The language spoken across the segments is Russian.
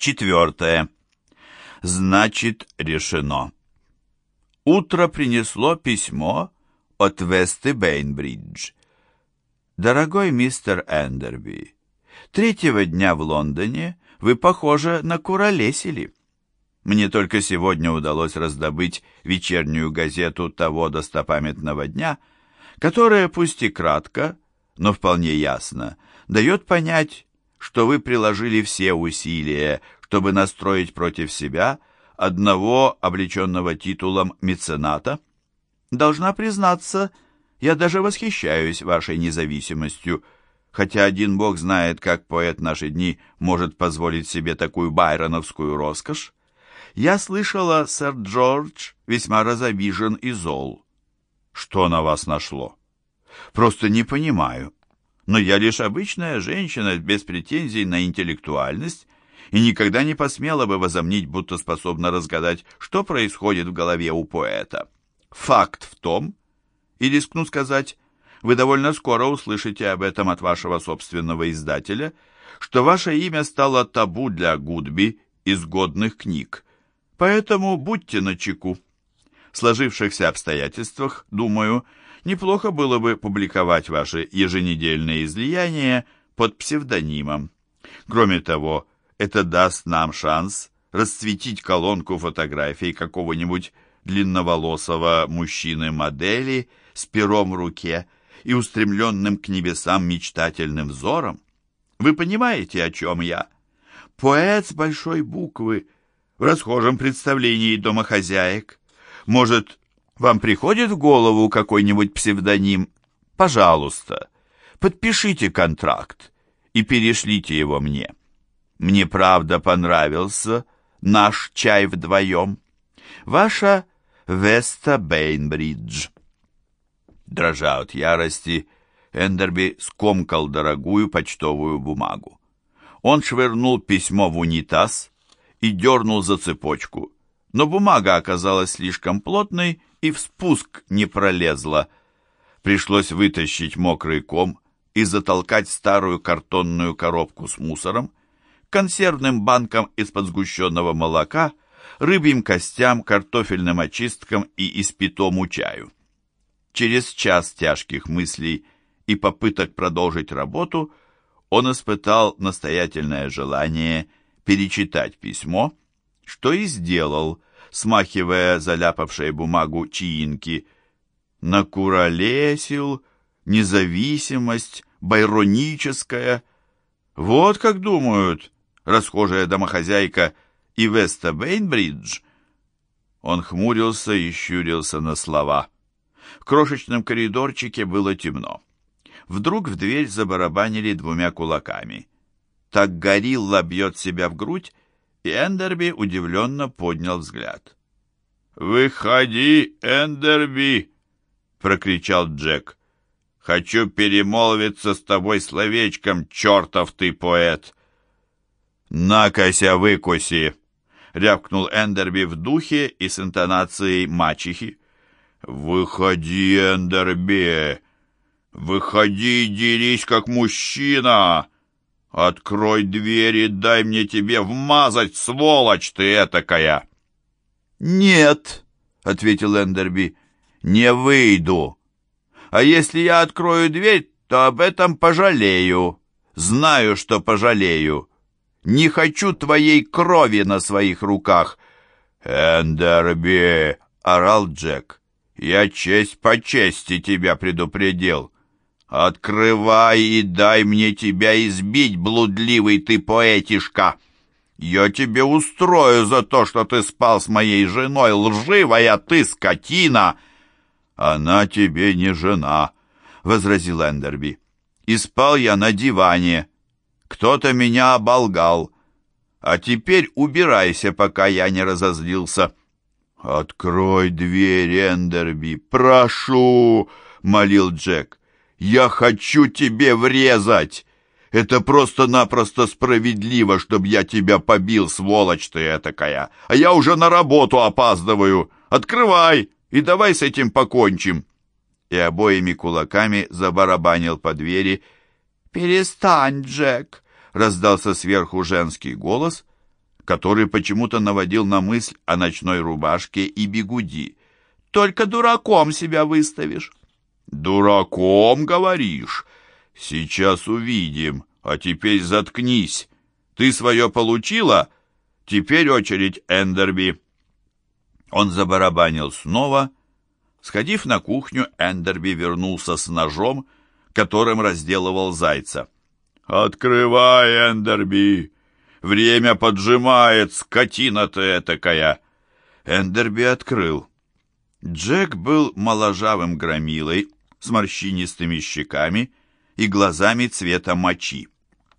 Четвертое. Значит, решено. Утро принесло письмо от Весты Бейнбридж. Дорогой мистер Эндерби, третьего дня в Лондоне вы, похоже, накуролесили. Мне только сегодня удалось раздобыть вечернюю газету того достопамятного дня, которая, пусть и кратко, но вполне ясно, дает понять, что вы приложили все усилия, чтобы настроить против себя одного облеченного титулом мецената. Должна признаться, я даже восхищаюсь вашей независимостью, хотя один бог знает, как поэт наши дни может позволить себе такую байроновскую роскошь. Я слышала, сэр Джордж весьма разобижен и зол. Что на вас нашло? Просто не понимаю. Но я лишь обычная женщина без претензий на интеллектуальность и никогда не посмела бы возомнить, будто способна разгадать, что происходит в голове у поэта. Факт в том, и рискну сказать, вы довольно скоро услышите об этом от вашего собственного издателя, что ваше имя стало табу для Гудби из годных книг. Поэтому будьте начеку. В сложившихся обстоятельствах, думаю, неплохо было бы публиковать ваши еженедельные излияния под псевдонимом. Кроме того, это даст нам шанс расцветить колонку фотографий какого-нибудь длинноволосого мужчины-модели с пером в руке и устремленным к небесам мечтательным взором. Вы понимаете, о чем я? Поэт с большой буквы в расхожем представлении домохозяек. Может, вам приходит в голову какой-нибудь псевдоним? Пожалуйста, подпишите контракт и перешлите его мне. Мне правда понравился наш чай вдвоем. Ваша Веста Бейнбридж. Дрожа от ярости, Эндерби скомкал дорогую почтовую бумагу. Он швырнул письмо в унитаз и дернул за цепочку, но бумага оказалась слишком плотной, и в спуск не пролезла. Пришлось вытащить мокрый ком и затолкать старую картонную коробку с мусором, консервным банком из-под сгущенного молока, рыбьим костям, картофельным очисткам и испитому чаю. Через час тяжких мыслей и попыток продолжить работу он испытал настоятельное желание перечитать письмо, что и сделал, смахивая заляпавшие бумагу чаинки. Накуролесил, независимость, байроническая. Вот как думают расхожая домохозяйка и Веста Бейнбридж. Он хмурился и щурился на слова. В крошечном коридорчике было темно. Вдруг в дверь забарабанили двумя кулаками. Так горилла бьет себя в грудь, и Эндерби удивленно поднял взгляд. «Выходи, Эндерби!» — прокричал Джек. «Хочу перемолвиться с тобой словечком, чертов ты поэт!» «Накося выкуси!» — рявкнул Эндерби в духе и с интонацией мачехи. «Выходи, Эндерби! Выходи и дерись, как мужчина!» «Открой двери, дай мне тебе вмазать, сволочь ты этакая!» «Нет», — ответил Эндерби, — «не выйду. А если я открою дверь, то об этом пожалею. Знаю, что пожалею. Не хочу твоей крови на своих руках». «Эндерби!» — орал Джек. «Я честь по чести тебя предупредил. «Открывай и дай мне тебя избить, блудливый ты поэтишка! Я тебе устрою за то, что ты спал с моей женой, лживая ты скотина!» «Она тебе не жена», — возразил Эндерби. «И спал я на диване. Кто-то меня оболгал. А теперь убирайся, пока я не разозлился». «Открой дверь, Эндерби, прошу!» — молил Джек. Я хочу тебе врезать! Это просто-напросто справедливо, чтобы я тебя побил, сволочь ты этакая. А я уже на работу опаздываю. Открывай и давай с этим покончим. И обоими кулаками забарабанил по двери. «Перестань, Джек!» — раздался сверху женский голос, который почему-то наводил на мысль о ночной рубашке и бигуди. «Только дураком себя выставишь». «Дураком, говоришь? Сейчас увидим. А теперь заткнись. Ты свое получила? Теперь очередь Эндерби». Он забарабанил снова. Сходив на кухню, Эндерби вернулся с ножом, которым разделывал зайца. «Открывай, Эндерби! Время поджимает, скотина ты этакая!» Эндерби открыл. Джек был моложавым громилой с морщинистыми щеками и глазами цвета мочи.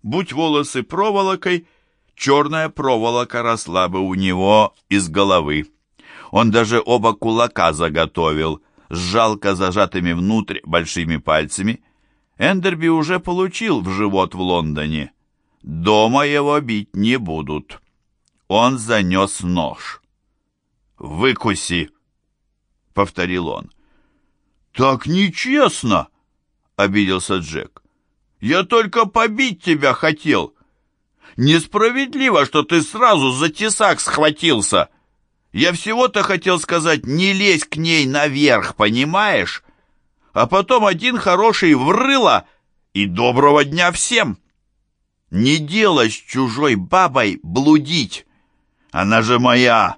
Будь волосы проволокой, черная проволока росла бы у него из головы. Он даже оба кулака заготовил, с жалко зажатыми внутрь большими пальцами. Эндерби уже получил в живот в Лондоне. Дома его бить не будут. Он занес нож. «Выкуси!» — повторил он. «Так нечестно!» — обиделся Джек. «Я только побить тебя хотел. Несправедливо, что ты сразу за тесак схватился. Я всего-то хотел сказать, не лезь к ней наверх, понимаешь? А потом один хороший врыло, и доброго дня всем!» Не делай с чужой бабой блудить. Она же моя.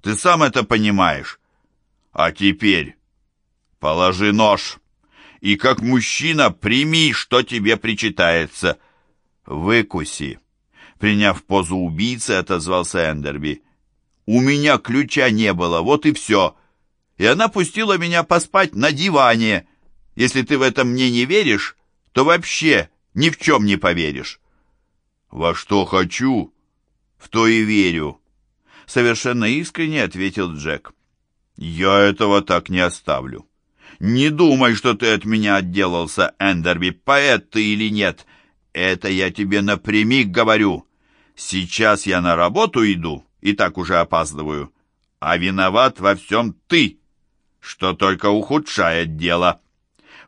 Ты сам это понимаешь. А теперь положи нож и как мужчина прими, что тебе причитается. Выкуси. Приняв позу убийцы, отозвался Эндерби. У меня ключа не было, вот и все. И она пустила меня поспать на диване. Если ты в этом мне не веришь, то вообще ни в чем не поверишь. «Во что хочу, в то и верю», — совершенно искренне ответил Джек. «Я этого так не оставлю. Не думай, что ты от меня отделался, Эндерби, поэт ты или нет. Это я тебе напрямик говорю. Сейчас я на работу иду, и так уже опаздываю. А виноват во всем ты, что только ухудшает дело».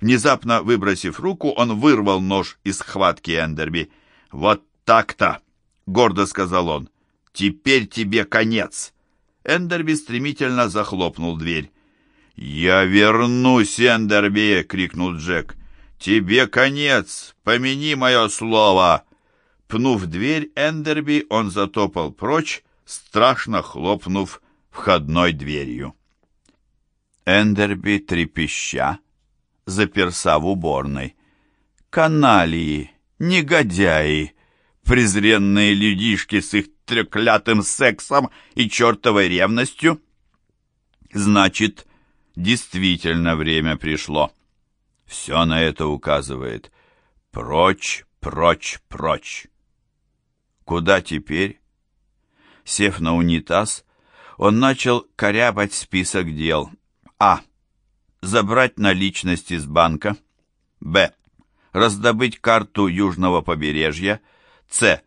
Внезапно выбросив руку, он вырвал нож из схватки Эндерби. «Вот так-то!» — гордо сказал он. «Теперь тебе конец!» Эндерби стремительно захлопнул дверь. «Я вернусь, Эндерби!» — крикнул Джек. «Тебе конец! Помяни мое слово!» Пнув дверь Эндерби, он затопал прочь, страшно хлопнув входной дверью. Эндерби трепеща заперся в уборной. «Каналии! Негодяи!» презренные людишки с их треклятым сексом и чертовой ревностью? Значит, действительно время пришло. Все на это указывает. Прочь, прочь, прочь. Куда теперь? Сев на унитаз, он начал корябать список дел. А. Забрать наличность из банка. Б. Раздобыть карту южного побережья – с.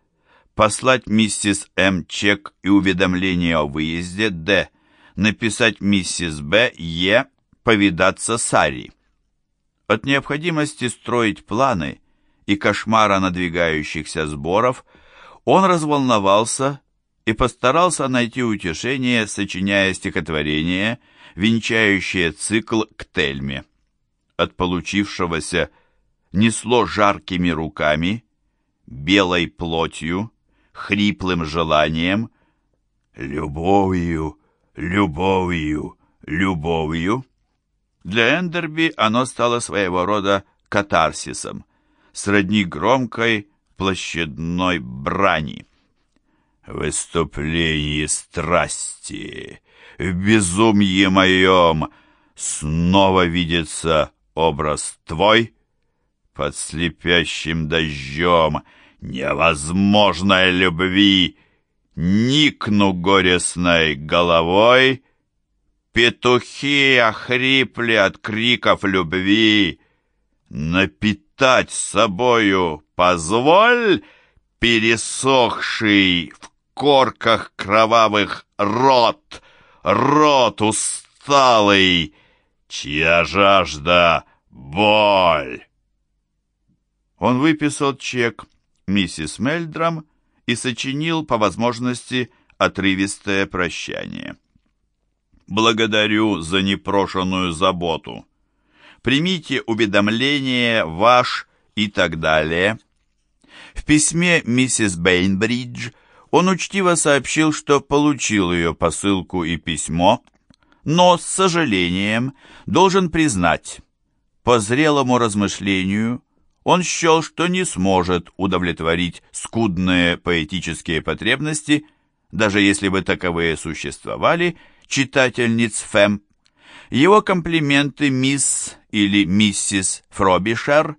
Послать миссис М. чек и уведомление о выезде. Д. Написать миссис Б. Е. Повидаться с Ари. От необходимости строить планы и кошмара надвигающихся сборов он разволновался и постарался найти утешение, сочиняя стихотворение, венчающее цикл к Тельме. От получившегося несло жаркими руками, белой плотью, хриплым желанием, любовью, любовью, любовью. Для Эндерби оно стало своего рода катарсисом, сродни громкой площадной брани. «Выступление страсти, в безумье моем снова видится образ твой, под слепящим дождем невозможной любви, никну горестной головой, петухи охрипли от криков любви, напитать собою позволь пересохший в корках кровавых рот, рот усталый, чья жажда — боль. Он выписал чек миссис Мельдрам и сочинил, по возможности, отрывистое прощание. «Благодарю за непрошенную заботу. Примите уведомление ваш и так далее». В письме миссис Бейнбридж он учтиво сообщил, что получил ее посылку и письмо, но, с сожалением, должен признать, по зрелому размышлению, он счел, что не сможет удовлетворить скудные поэтические потребности, даже если бы таковые существовали, читательниц Фэм. Его комплименты мисс или миссис Фробишер,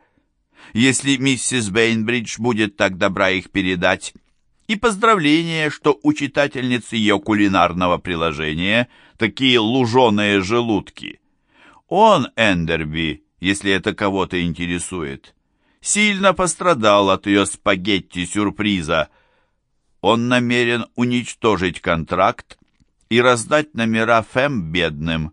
если миссис Бейнбридж будет так добра их передать, и поздравление, что у читательниц ее кулинарного приложения такие луженые желудки. Он, Эндерби, если это кого-то интересует, сильно пострадал от ее спагетти-сюрприза. Он намерен уничтожить контракт и раздать номера Фэм бедным,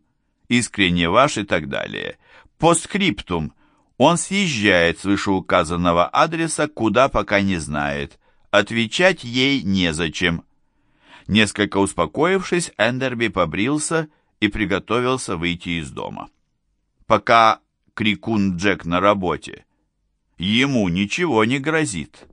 искренне ваш и так далее. По скриптум он съезжает с вышеуказанного адреса, куда пока не знает. Отвечать ей незачем. Несколько успокоившись, Эндерби побрился и приготовился выйти из дома. Пока Крикун Джек на работе, ему ничего не грозит.